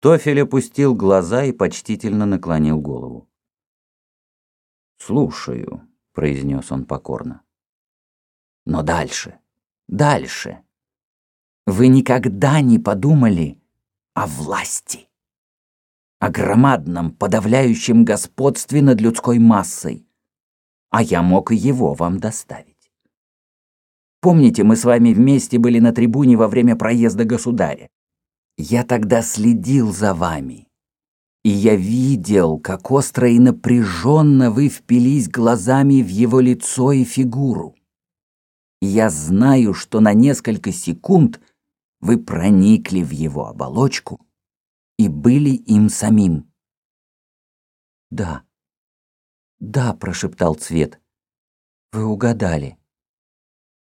Тофель опустил глаза и почтительно наклонил голову. «Слушаю», — произнес он покорно. «Но дальше, дальше. Вы никогда не подумали о власти, о громадном подавляющем господстве над людской массой, а я мог и его вам доставить. Помните, мы с вами вместе были на трибуне во время проезда государя? Я тогда следил за вами, и я видел, как остро и напряженно вы впились глазами в его лицо и фигуру. я знаю, что на несколько секунд вы проникли в его оболочку и были им самим. «Да, да», — прошептал Цвет, — «вы угадали».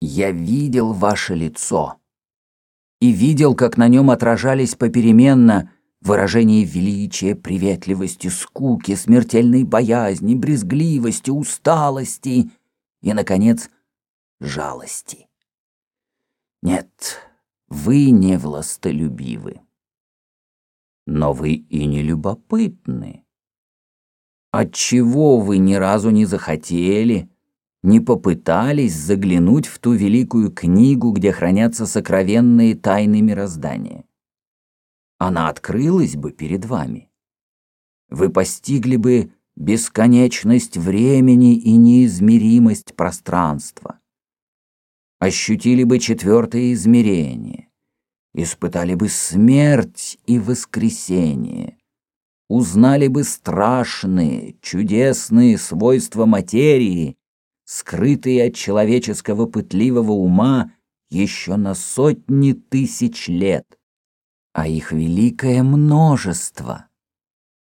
«Я видел ваше лицо» и видел, как на нем отражались попеременно выражения величия, приветливости, скуки, смертельной боязни, брезгливости, усталости и, наконец, жалости. Нет, вы не властолюбивы. Но вы и не любопытны. Отчего вы ни разу не захотели, не попытались заглянуть в ту великую книгу, где хранятся сокровенные тайны мироздания. Она открылась бы перед вами. Вы постигли бы бесконечность времени и неизмеримость пространства. Ощутили бы четвертое измерение, испытали бы смерть и воскресение, узнали бы страшные, чудесные свойства материи скрытые от человеческого пытливого ума еще на сотни тысяч лет, а их великое множество.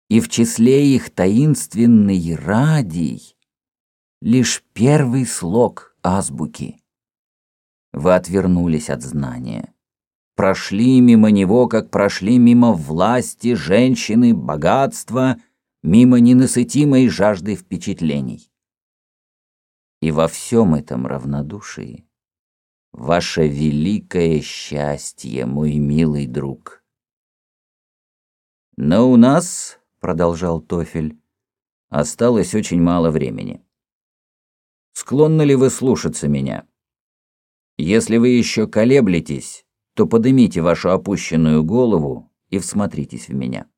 И в числе их таинственный радий лишь первый слог азбуки. Вы отвернулись от знания, прошли мимо него, как прошли мимо власти, женщины, богатства, мимо ненасытимой жажды впечатлений и во всем этом равнодушии ваше великое счастье, мой милый друг. Но у нас, продолжал Тофель, осталось очень мало времени. Склонны ли вы слушаться меня? Если вы еще колеблетесь, то поднимите вашу опущенную голову и всмотритесь в меня.